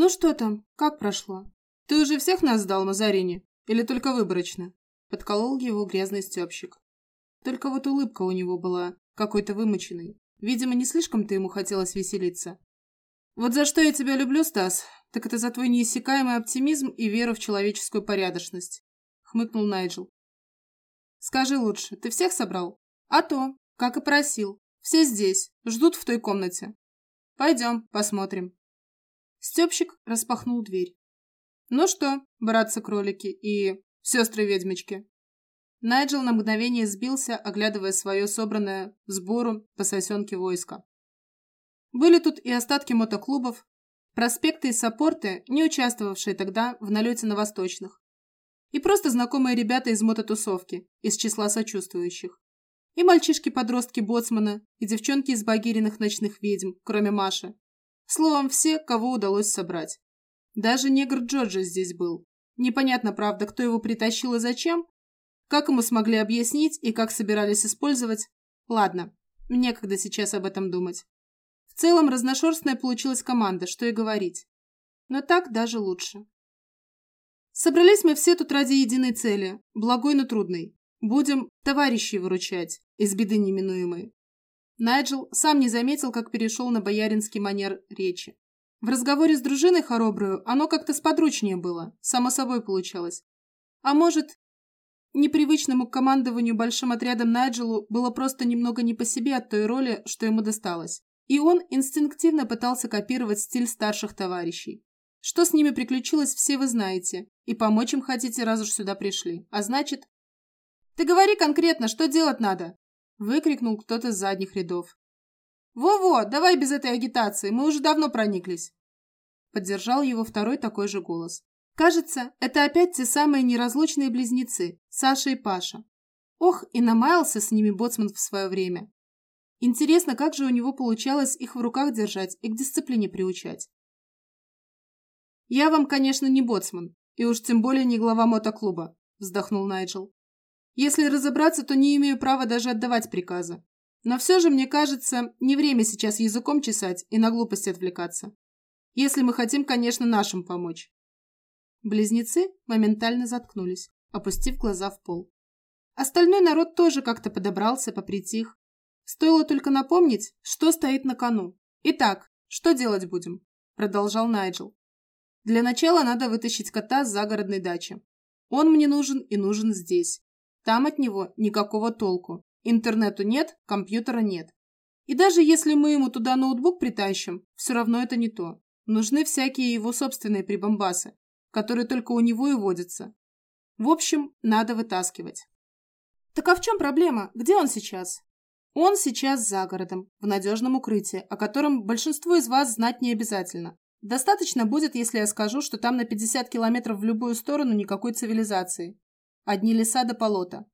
«Ну что там? Как прошло? Ты уже всех нас сдал, Мазарини? Или только выборочно?» Подколол его грязный стёпщик. Только вот улыбка у него была какой-то вымученной. Видимо, не слишком-то ему хотелось веселиться. «Вот за что я тебя люблю, Стас, так это за твой неиссякаемый оптимизм и веру в человеческую порядочность», — хмыкнул Найджел. «Скажи лучше, ты всех собрал?» «А то, как и просил. Все здесь, ждут в той комнате. Пойдем, посмотрим». Степщик распахнул дверь. «Ну что, братцы-кролики и сестры-ведьмочки?» Найджел на мгновение сбился, оглядывая свое собранное в сбору по сосенке войско. Были тут и остатки мотоклубов, проспекты и саппорты, не участвовавшие тогда в налете на восточных, и просто знакомые ребята из мототусовки, из числа сочувствующих. И мальчишки-подростки Боцмана, и девчонки из багириных ночных ведьм, кроме Маши, Словом, все, кого удалось собрать. Даже негр Джорджи здесь был. Непонятно, правда, кто его притащил и зачем, как ему смогли объяснить и как собирались использовать. Ладно, некогда сейчас об этом думать. В целом, разношерстная получилась команда, что и говорить. Но так даже лучше. Собрались мы все тут ради единой цели, благой, но трудной. Будем товарищей выручать из беды неминуемой. Найджел сам не заметил, как перешел на бояринский манер речи. В разговоре с дружиной хоробрую оно как-то сподручнее было, само собой получалось. А может, непривычному к командованию большим отрядом Найджелу было просто немного не по себе от той роли, что ему досталось. И он инстинктивно пытался копировать стиль старших товарищей. Что с ними приключилось, все вы знаете. И помочь им хотите, раз уж сюда пришли. А значит... «Ты говори конкретно, что делать надо?» Выкрикнул кто-то с задних рядов. «Во-во, давай без этой агитации, мы уже давно прониклись!» Поддержал его второй такой же голос. Кажется, это опять те самые неразлучные близнецы, Саша и Паша. Ох, и намаялся с ними боцман в свое время. Интересно, как же у него получалось их в руках держать и к дисциплине приучать. «Я вам, конечно, не боцман, и уж тем более не глава мотоклуба», вздохнул Найджел. Если разобраться, то не имею права даже отдавать приказы. Но все же, мне кажется, не время сейчас языком чесать и на глупости отвлекаться. Если мы хотим, конечно, нашим помочь. Близнецы моментально заткнулись, опустив глаза в пол. Остальной народ тоже как-то подобрался, попритих. Стоило только напомнить, что стоит на кону. Итак, что делать будем? Продолжал Найджел. Для начала надо вытащить кота с загородной дачи. Он мне нужен и нужен здесь. Там от него никакого толку. Интернету нет, компьютера нет. И даже если мы ему туда ноутбук притащим, все равно это не то. Нужны всякие его собственные прибамбасы, которые только у него и водятся. В общем, надо вытаскивать. Так а в чем проблема? Где он сейчас? Он сейчас за городом, в надежном укрытии, о котором большинству из вас знать не обязательно. Достаточно будет, если я скажу, что там на 50 километров в любую сторону никакой цивилизации. Одни леса до полота.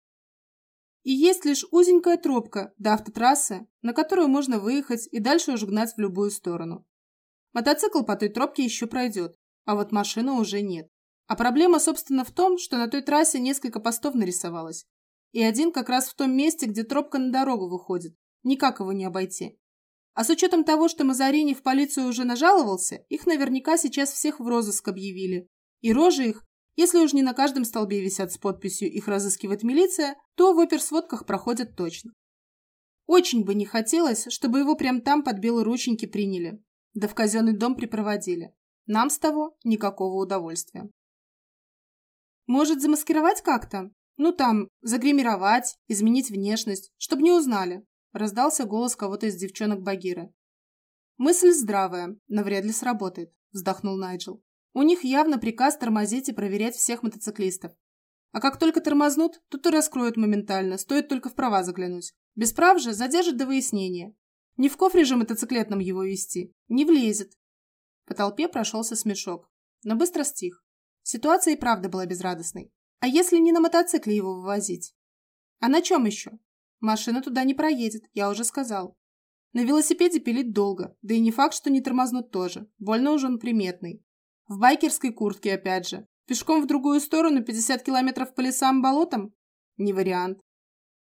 И есть лишь узенькая тропка до автотрассы, на которую можно выехать и дальше уже гнать в любую сторону. Мотоцикл по той тропке еще пройдет, а вот машины уже нет. А проблема, собственно, в том, что на той трассе несколько постов нарисовалось. И один как раз в том месте, где тропка на дорогу выходит. Никак его не обойти. А с учетом того, что Мазарини в полицию уже нажаловался, их наверняка сейчас всех в розыск объявили. И рожи их если уж не на каждом столбе висят с подписью «Их разыскивает милиция», то в оперсводках проходят точно. Очень бы не хотелось, чтобы его прям там под белые рученьки приняли, да в казенный дом припроводили. Нам с того никакого удовольствия. Может, замаскировать как-то? Ну там, загримировать, изменить внешность, чтобы не узнали. Раздался голос кого-то из девчонок Багиры. Мысль здравая, но вряд ли сработает, вздохнул Найджел. У них явно приказ тормозить и проверять всех мотоциклистов. А как только тормознут, тут и раскроют моментально, стоит только в права заглянуть. Без прав же задержат до выяснения. Не в кофре же мотоциклетном его вести. Не влезет. По толпе прошелся смешок, но быстро стих. Ситуация и правда была безрадостной. А если не на мотоцикле его вывозить? А на чем еще? Машина туда не проедет, я уже сказал. На велосипеде пилить долго, да и не факт, что не тормознут тоже. Больно уже он приметный. В байкерской куртке опять же. Пешком в другую сторону 50 километров по лесам-болотам? Не вариант.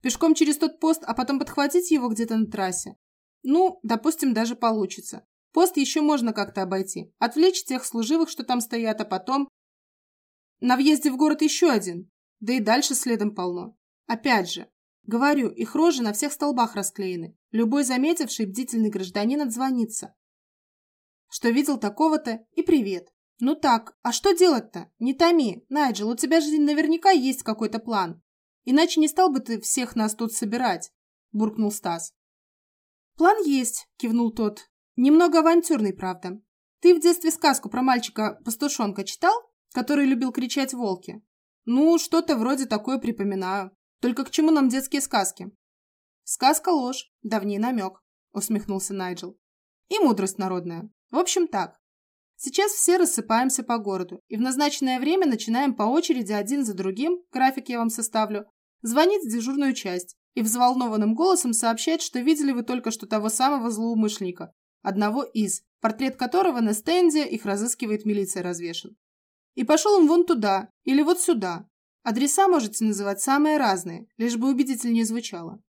Пешком через тот пост, а потом подхватить его где-то на трассе? Ну, допустим, даже получится. Пост еще можно как-то обойти. Отвлечь тех служивых, что там стоят, а потом... На въезде в город еще один. Да и дальше следом полно. Опять же, говорю, их рожи на всех столбах расклеены. Любой заметивший бдительный гражданин отзвонится. Что видел такого-то и привет. Ну так, а что делать-то? Не томи. Найджел, у тебя же наверняка есть какой-то план. Иначе не стал бы ты всех нас тут собирать, буркнул Стас. План есть, кивнул тот. Немного авантюрный, правда. Ты в детстве сказку про мальчика-пастушонка читал, который любил кричать волки? Ну, что-то вроде такое припоминаю. Только к чему нам детские сказки? Сказка ложь, давний намек, усмехнулся Найджел. И мудрость народная. В общем так. Сейчас все рассыпаемся по городу, и в назначенное время начинаем по очереди один за другим, график я вам составлю, звонить в дежурную часть и взволнованным голосом сообщать, что видели вы только что того самого злоумышленника, одного из, портрет которого на стенде их разыскивает милиция развешен. И пошел он вон туда или вот сюда. Адреса можете называть самые разные, лишь бы убедительнее звучало.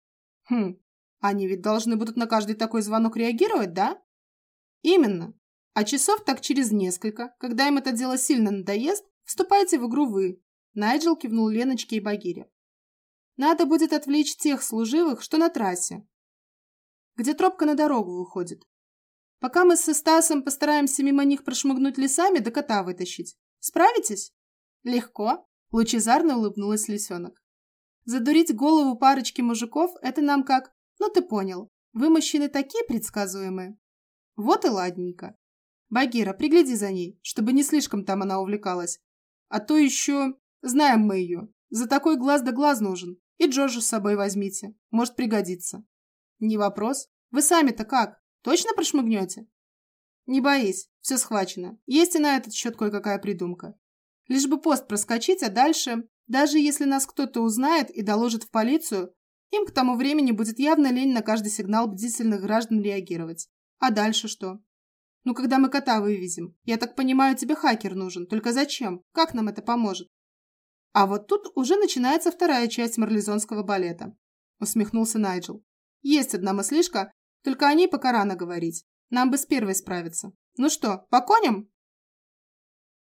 Хм, они ведь должны будут на каждый такой звонок реагировать, да? Именно. А часов так через несколько, когда им это дело сильно надоест, вступайте в игру вы. Найджел кивнул Леночке и Багире. Надо будет отвлечь тех служивых, что на трассе, где тропка на дорогу выходит. Пока мы со Стасом постараемся мимо них прошмыгнуть лесами да кота вытащить. Справитесь? Легко, лучезарно улыбнулась лисенок. Задурить голову парочки мужиков – это нам как, ну ты понял, вы, мужчины, такие предсказуемые. Вот и ладненько. Багира, пригляди за ней, чтобы не слишком там она увлекалась. А то еще... Знаем мы ее. За такой глаз да глаз нужен. И Джорджа с собой возьмите. Может пригодиться. Не вопрос. Вы сами-то как? Точно прошмыгнете? Не боись, все схвачено. Есть и на этот счет кое-какая придумка. Лишь бы пост проскочить, а дальше, даже если нас кто-то узнает и доложит в полицию, им к тому времени будет явно лень на каждый сигнал бдительных граждан реагировать. А дальше что? Ну, когда мы кота вывезем. Я так понимаю, тебе хакер нужен. Только зачем? Как нам это поможет? А вот тут уже начинается вторая часть марлезонского балета. Усмехнулся Найджел. Есть одна мыслишка, только о ней пока рано говорить. Нам бы с первой справиться. Ну что, по коням?